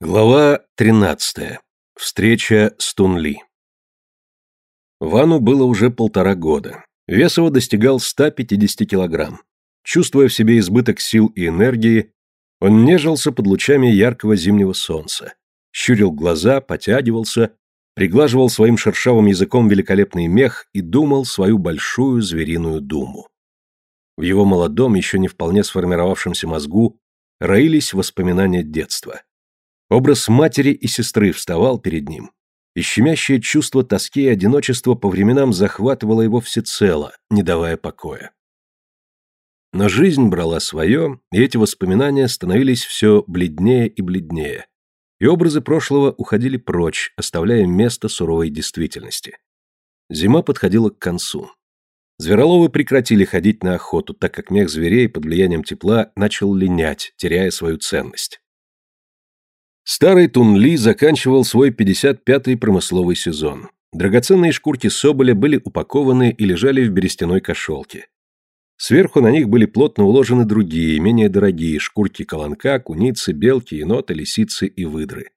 Глава 13. Встреча с Тунли. Вану было уже полтора года. Вес его достигал 150 килограмм. Чувствуя в себе избыток сил и энергии, он нежился под лучами яркого зимнего солнца, щурил глаза, потягивался, приглаживал своим шершавым языком великолепный мех и думал свою большую звериную думу. В его молодом, еще не вполне сформировавшемся мозгу роились воспоминания детства – Образ матери и сестры вставал перед ним, и щемящее чувство тоски и одиночества по временам захватывало его всецело, не давая покоя. Но жизнь брала свое, и эти воспоминания становились все бледнее и бледнее, и образы прошлого уходили прочь, оставляя место суровой действительности. Зима подходила к концу. Звероловы прекратили ходить на охоту, так как мех зверей под влиянием тепла начал линять, теряя свою ценность. Старый Тунли заканчивал свой 55-й промысловый сезон. Драгоценные шкурки соболя были упакованы и лежали в берестяной кошелке. Сверху на них были плотно уложены другие, менее дорогие шкурки колонка, куницы, белки, енота, лисицы и выдры.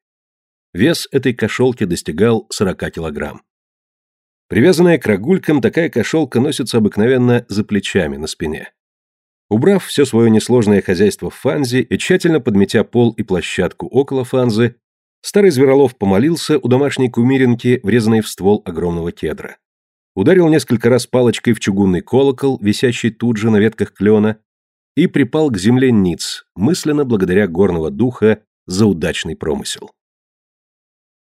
Вес этой кошелки достигал 40 килограмм. Привязанная к рогулькам, такая кошелка носится обыкновенно за плечами на спине. Убрав все свое несложное хозяйство в фанзе и тщательно подметя пол и площадку около фанзы, старый Зверолов помолился у домашней кумиринки, врезанной в ствол огромного кедра. Ударил несколько раз палочкой в чугунный колокол, висящий тут же на ветках клена, и припал к земле ниц, мысленно благодаря горного духа за удачный промысел.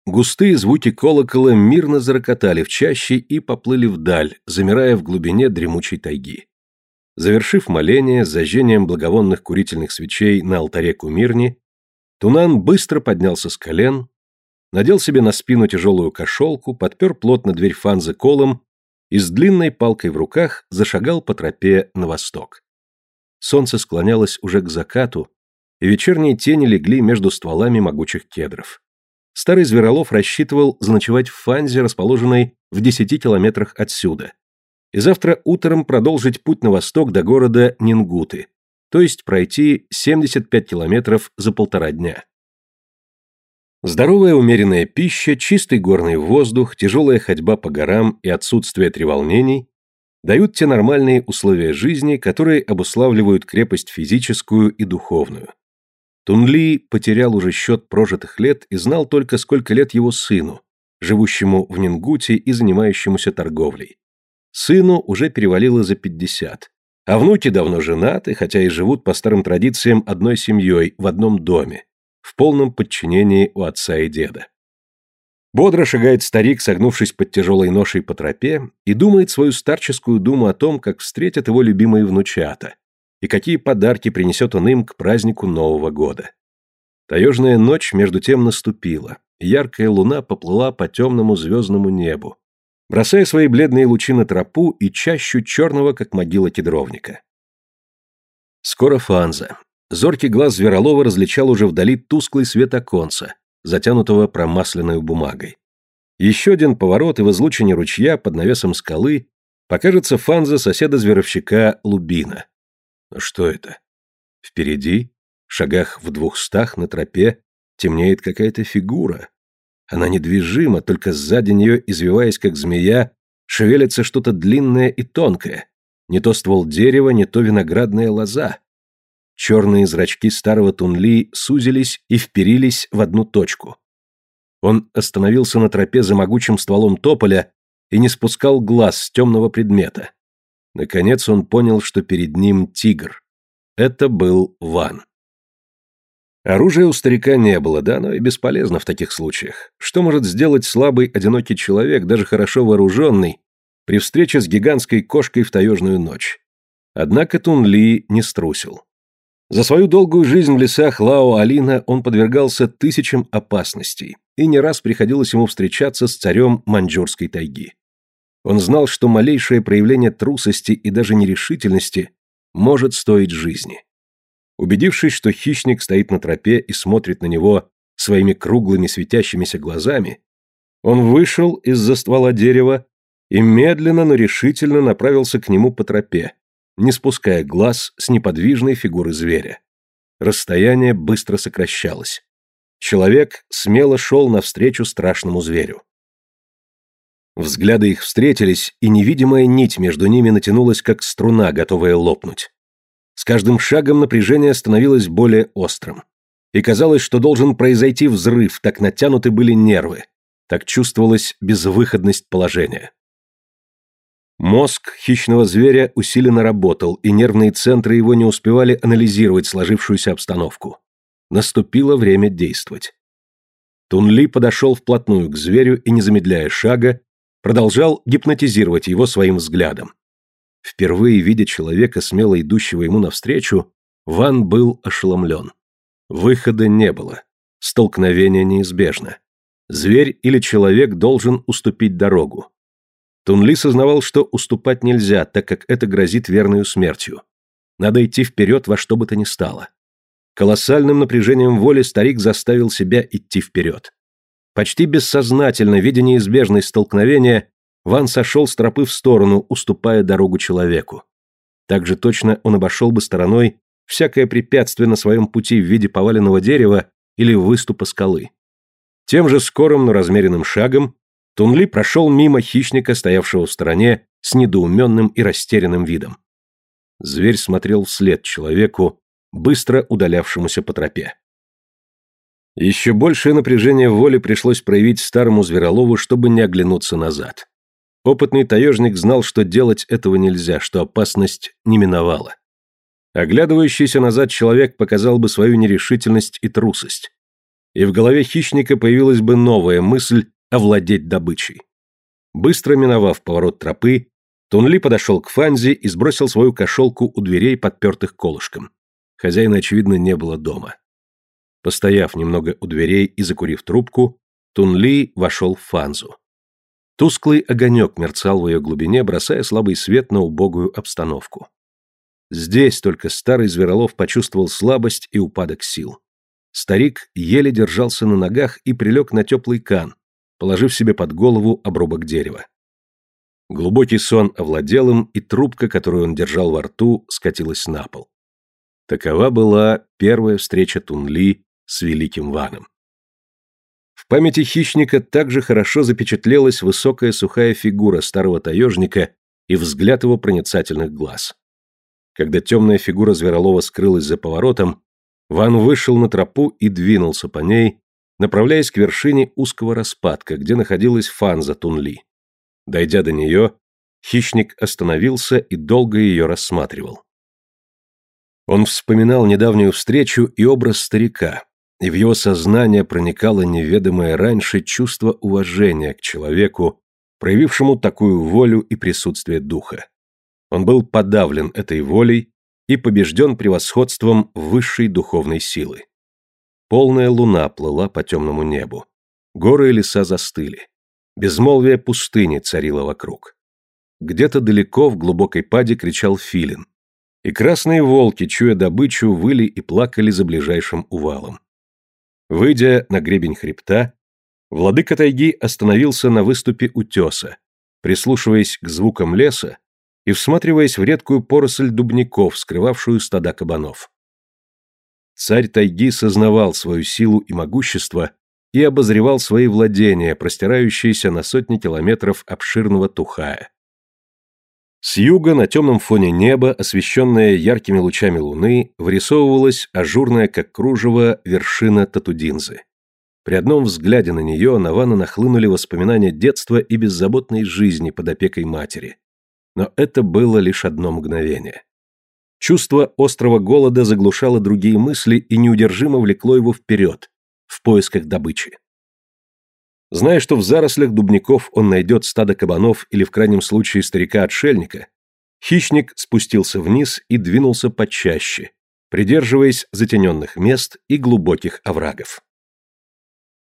Густые звуки колокола мирно зарокотали в чаще и поплыли вдаль, замирая в глубине дремучей тайги. Завершив моление с зажжением благовонных курительных свечей на алтаре Кумирни, Тунан быстро поднялся с колен, надел себе на спину тяжелую кошелку, подпер плотно дверь фанзы колом и с длинной палкой в руках зашагал по тропе на восток. Солнце склонялось уже к закату, и вечерние тени легли между стволами могучих кедров. Старый Зверолов рассчитывал заночевать в Фанзе, расположенной в 10 километрах отсюда, и завтра утром продолжить путь на восток до города Нингуты, то есть пройти 75 километров за полтора дня. Здоровая умеренная пища, чистый горный воздух, тяжелая ходьба по горам и отсутствие треволнений дают те нормальные условия жизни, которые обуславливают крепость физическую и духовную. Тунли потерял уже счет прожитых лет и знал только, сколько лет его сыну, живущему в Нингуте и занимающемуся торговлей. Сыну уже перевалило за 50. А внуки давно женаты, хотя и живут по старым традициям одной семьей в одном доме, в полном подчинении у отца и деда. Бодро шагает старик, согнувшись под тяжелой ношей по тропе, и думает свою старческую думу о том, как встретят его любимые внучата, и какие подарки принесет он им к празднику Нового года. Таежная ночь между тем наступила, яркая луна поплыла по темному звездному небу, бросая свои бледные лучи на тропу и чащу черного, как могила кедровника. Скоро Фанза. Зоркий глаз Зверолова различал уже вдали тусклый свет оконца, затянутого промасленной бумагой. Еще один поворот и в излучине ручья под навесом скалы покажется Фанза соседа зверовщика Лубина. Ну что это? Впереди, шагах в двухстах на тропе, темнеет какая-то фигура, она недвижима, только сзади нее, извиваясь как змея, шевелится что-то длинное и тонкое. Не то ствол дерева, не то виноградная лоза. Черные зрачки старого Тунли сузились и вперились в одну точку. Он остановился на тропе за могучим стволом тополя и не спускал глаз с темного предмета. Наконец он понял, что перед ним тигр. Это был Ван. Оружия у старика не было, да но и бесполезно в таких случаях. Что может сделать слабый, одинокий человек, даже хорошо вооруженный, при встрече с гигантской кошкой в таежную ночь? Однако Тун Ли не струсил. За свою долгую жизнь в лесах Лао-Алина он подвергался тысячам опасностей, и не раз приходилось ему встречаться с царем маньчжурской тайги. Он знал, что малейшее проявление трусости и даже нерешительности может стоить жизни. Убедившись, что хищник стоит на тропе и смотрит на него своими круглыми светящимися глазами, он вышел из-за ствола дерева и медленно, но решительно направился к нему по тропе, не спуская глаз с неподвижной фигуры зверя. Расстояние быстро сокращалось. Человек смело шел навстречу страшному зверю. Взгляды их встретились, и невидимая нить между ними натянулась, как струна, готовая лопнуть. С каждым шагом напряжение становилось более острым. И казалось, что должен произойти взрыв, так натянуты были нервы, так чувствовалась безвыходность положения. Мозг хищного зверя усиленно работал, и нервные центры его не успевали анализировать сложившуюся обстановку. Наступило время действовать. Тунли подошел вплотную к зверю и, не замедляя шага, продолжал гипнотизировать его своим взглядом. Впервые видя человека, смело идущего ему навстречу, Ван был ошеломлен. Выхода не было. Столкновение неизбежно. Зверь или человек должен уступить дорогу. Тунли сознавал, что уступать нельзя, так как это грозит верную смертью. Надо идти вперед во что бы то ни стало. Колоссальным напряжением воли старик заставил себя идти вперед. Почти бессознательно, видя неизбежность столкновения, Ван сошел с тропы в сторону, уступая дорогу человеку. Так же точно он обошел бы стороной всякое препятствие на своем пути в виде поваленного дерева или выступа скалы. Тем же скорым, но размеренным шагом Тунли прошел мимо хищника, стоявшего в стороне, с недоуменным и растерянным видом. Зверь смотрел вслед человеку, быстро удалявшемуся по тропе. Еще большее напряжение воли пришлось проявить старому зверолову, чтобы не оглянуться назад. Опытный таежник знал, что делать этого нельзя, что опасность не миновала. Оглядывающийся назад человек показал бы свою нерешительность и трусость. И в голове хищника появилась бы новая мысль овладеть добычей. Быстро миновав поворот тропы, Тунли подошел к Фанзи и сбросил свою кошелку у дверей, подпертых колышком. Хозяина, очевидно, не было дома. Постояв немного у дверей и закурив трубку, Тунли вошел в Фанзу. Тусклый огонек мерцал в ее глубине, бросая слабый свет на убогую обстановку. Здесь только старый Зверолов почувствовал слабость и упадок сил. Старик еле держался на ногах и прилег на теплый кан, положив себе под голову обрубок дерева. Глубокий сон овладел им, и трубка, которую он держал во рту, скатилась на пол. Такова была первая встреча Тунли с великим Ваном памяти хищника также хорошо запечатлелась высокая сухая фигура старого таежника и взгляд его проницательных глаз. Когда темная фигура Зверолова скрылась за поворотом, Ван вышел на тропу и двинулся по ней, направляясь к вершине узкого распадка, где находилась фанза Тунли. Дойдя до нее, хищник остановился и долго ее рассматривал. Он вспоминал недавнюю встречу и образ старика, и в его сознание проникало неведомое раньше чувство уважения к человеку, проявившему такую волю и присутствие духа. Он был подавлен этой волей и побежден превосходством высшей духовной силы. Полная луна плыла по темному небу. Горы и леса застыли. Безмолвие пустыни царило вокруг. Где-то далеко в глубокой паде кричал филин. И красные волки, чуя добычу, выли и плакали за ближайшим увалом. Выйдя на гребень хребта, владыка тайги остановился на выступе утеса, прислушиваясь к звукам леса и всматриваясь в редкую поросль дубников, скрывавшую стада кабанов. Царь тайги сознавал свою силу и могущество и обозревал свои владения, простирающиеся на сотни километров обширного Тухая. С юга на темном фоне неба, освещенное яркими лучами луны, вырисовывалась ажурная, как кружево, вершина Татудинзы. При одном взгляде на нее Навана нахлынули воспоминания детства и беззаботной жизни под опекой матери. Но это было лишь одно мгновение. Чувство острого голода заглушало другие мысли и неудержимо влекло его вперед, в поисках добычи. Зная, что в зарослях дубников он найдет стадо кабанов или в крайнем случае старика-отшельника, хищник спустился вниз и двинулся почаще, придерживаясь затененных мест и глубоких оврагов.